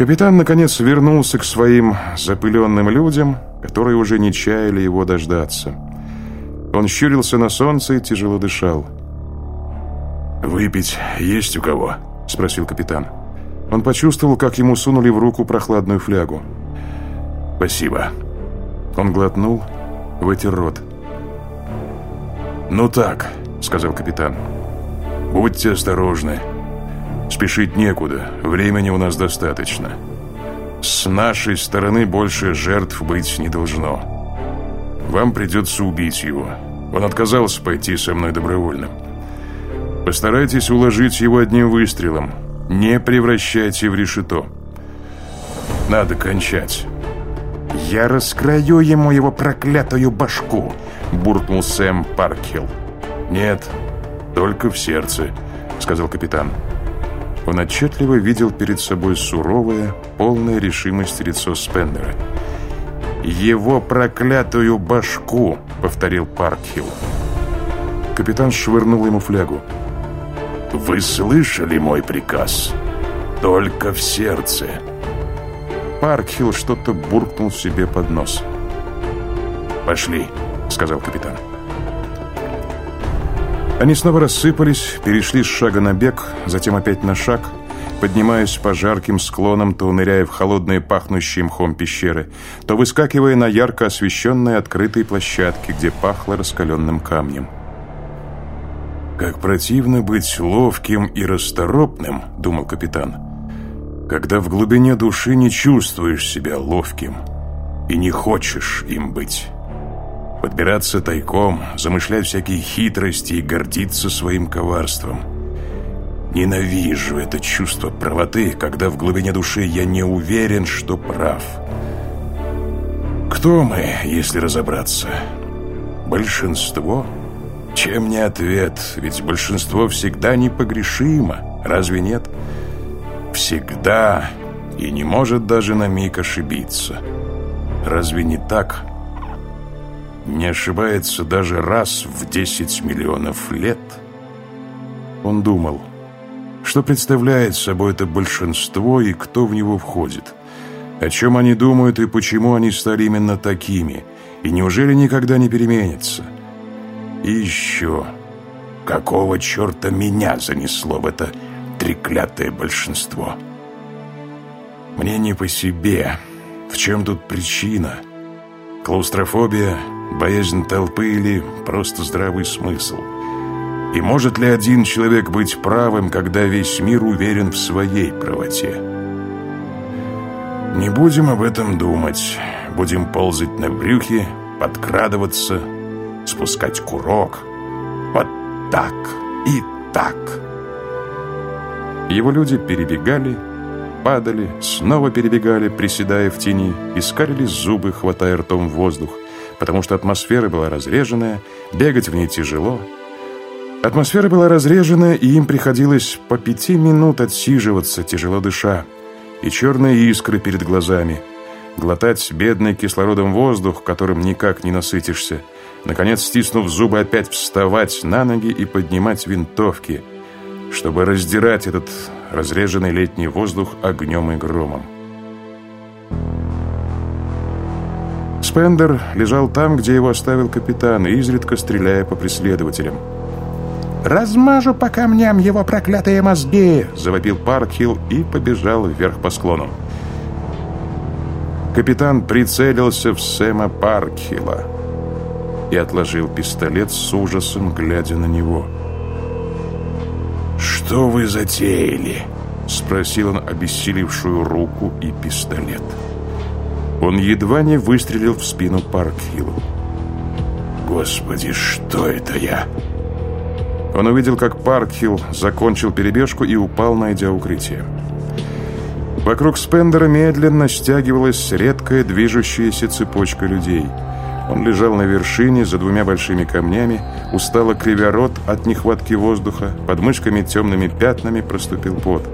Капитан, наконец, вернулся к своим запыленным людям, которые уже не чаяли его дождаться. Он щурился на солнце и тяжело дышал. «Выпить есть у кого?» — спросил капитан. Он почувствовал, как ему сунули в руку прохладную флягу. «Спасибо». Он глотнул, вытер рот. «Ну так», — сказал капитан. «Будьте осторожны. Спешить некуда, времени у нас достаточно. С нашей стороны больше жертв быть не должно. Вам придется убить его. Он отказался пойти со мной добровольно. Постарайтесь уложить его одним выстрелом. Не превращайте в решето. Надо кончать». «Я раскрою ему его проклятую башку!» — буркнул Сэм Паркхилл. «Нет, только в сердце», — сказал капитан. Он отчетливо видел перед собой суровое, полное решимости лицо Спендера. «Его проклятую башку!» — повторил Паркхилл. Капитан швырнул ему флягу. «Вы слышали мой приказ? Только в сердце!» Паркхилл что-то буркнул себе под нос. «Пошли!» — сказал капитан. Они снова рассыпались, перешли с шага на бег, затем опять на шаг, поднимаясь по жарким склонам, то ныряя в холодные пахнущие мхом пещеры, то выскакивая на ярко освещенные открытые площадки, где пахло раскаленным камнем. «Как противно быть ловким и расторопным», — думал капитан, «когда в глубине души не чувствуешь себя ловким и не хочешь им быть». Подбираться тайком, замышлять всякие хитрости и гордиться своим коварством. Ненавижу это чувство правоты, когда в глубине души я не уверен, что прав. Кто мы, если разобраться? Большинство? Чем не ответ? Ведь большинство всегда непогрешимо, разве нет? Всегда и не может даже на миг ошибиться. Разве не так? Не ошибается даже раз в 10 миллионов лет. Он думал, что представляет собой это большинство и кто в него входит, о чем они думают и почему они стали именно такими, и неужели никогда не переменятся. И еще, какого черта меня занесло в это треклятое большинство? Мне не по себе. В чем тут причина? Клаустрофобия – боязнь толпы или просто здравый смысл? И может ли один человек быть правым, когда весь мир уверен в своей правоте? Не будем об этом думать. Будем ползать на брюхе, подкрадываться, спускать курок. Вот так и так. Его люди перебегали, падали, снова перебегали, приседая в тени, искалили зубы, хватая ртом воздух потому что атмосфера была разреженная, бегать в ней тяжело. Атмосфера была разреженная, и им приходилось по пяти минут отсиживаться, тяжело дыша, и черные искры перед глазами, глотать бедный кислородом воздух, которым никак не насытишься, наконец, стиснув зубы, опять вставать на ноги и поднимать винтовки, чтобы раздирать этот разреженный летний воздух огнем и громом. Спендер лежал там, где его оставил капитан, изредка стреляя по преследователям. «Размажу по камням его проклятые мозги!» — завопил Паркхилл и побежал вверх по склону. Капитан прицелился в Сэма Паркхилла и отложил пистолет с ужасом, глядя на него. «Что вы затеяли?» — спросил он обессилевшую руку и пистолет. «Пистолет». Он едва не выстрелил в спину Паркхиллу. «Господи, что это я?» Он увидел, как Паркхилл закончил перебежку и упал, найдя укрытие. Вокруг Спендера медленно стягивалась редкая движущаяся цепочка людей. Он лежал на вершине за двумя большими камнями, устало кривя рот от нехватки воздуха, под мышками темными пятнами проступил пот.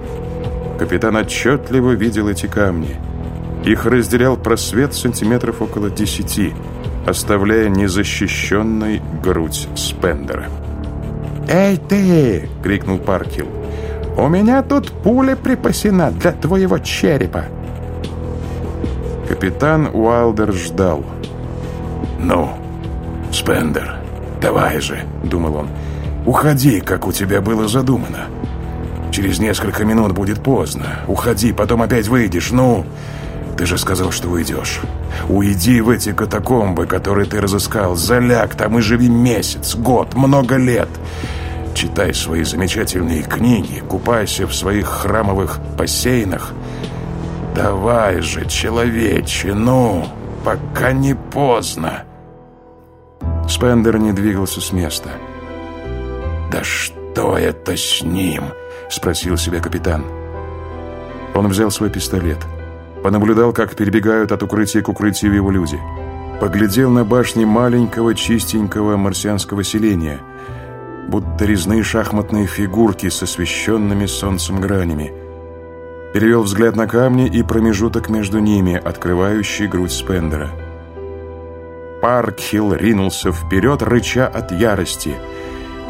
Капитан отчетливо видел эти камни – их разделял просвет сантиметров около десяти, оставляя незащищенной грудь Спендера. «Эй ты!» — крикнул Паркил. «У меня тут пуля припасена для твоего черепа. Капитан Уайлдер ждал. «Ну, Спендер, давай же», — думал он, — «уходи, как у тебя было задумано. Через несколько минут будет поздно. Уходи, потом опять выйдешь. Ну, ты же сказал, что уйдешь. Уйди в эти катакомбы, которые ты разыскал. Заляг там и живи месяц, год, много лет. Читай свои замечательные книги, купайся в своих храмовых бассейнах. Давай же, человече, ну, пока не поздно. Спендер не двигался с места. «Да что это с ним?» — спросил себя капитан. Он взял свой пистолет, понаблюдал, как перебегают от укрытия к укрытию его люди, поглядел на башни маленького чистенького марсианского селения, будто резные шахматные фигурки с освещенными солнцем гранями, перевел взгляд на камни и промежуток между ними, открывающий грудь Спендера — Паркхилл ринулся вперед, рыча от ярости.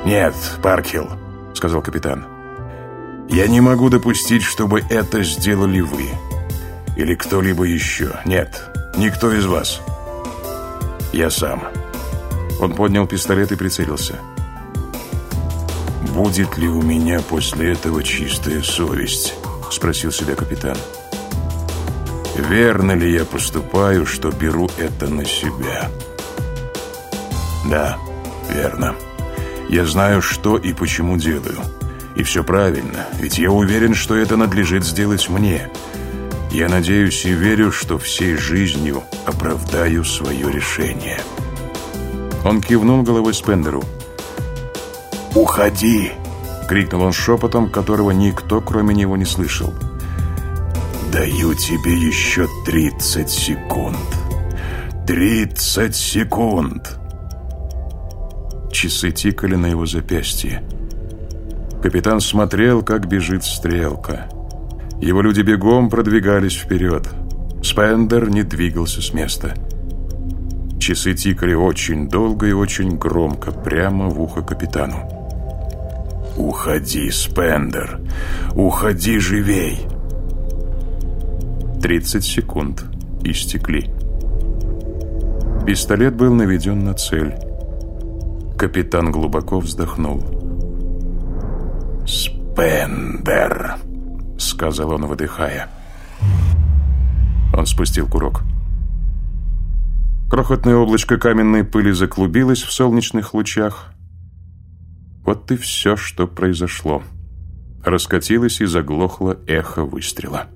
«Нет, Паркхилл», — сказал капитан, — «я не могу допустить, чтобы это сделали вы. Или кто-либо еще. Нет, никто из вас. Я сам». Он поднял пистолет и прицелился. «Будет ли у меня после этого чистая совесть?» — спросил себя капитан. «Верно ли я поступаю, что беру это на себя?» Да, верно. Я знаю, что и почему делаю. И все правильно, ведь я уверен, что это надлежит сделать мне. Я надеюсь и верю, что всей жизнью оправдаю свое решение. Он кивнул головой Спендеру. «Уходи!» — крикнул он шепотом, которого никто, кроме него, не слышал. «Даю тебе еще 30 секунд. 30 секунд!» Часы тикали на его запястье. Капитан смотрел, как бежит стрелка. Его люди бегом продвигались вперед. Спендер не двигался с места. Часы тикали очень долго и очень громко, прямо в ухо капитану. «Уходи, Спендер! Уходи живей!» Тридцать секунд истекли. Пистолет был наведен на цель. Капитан глубоко вздохнул. «Спендер», — сказал он, выдыхая. Он спустил курок. Крохотное облачко каменной пыли заклубилось в солнечных лучах. Вот и все, что произошло. Раскатилось и заглохло эхо выстрела.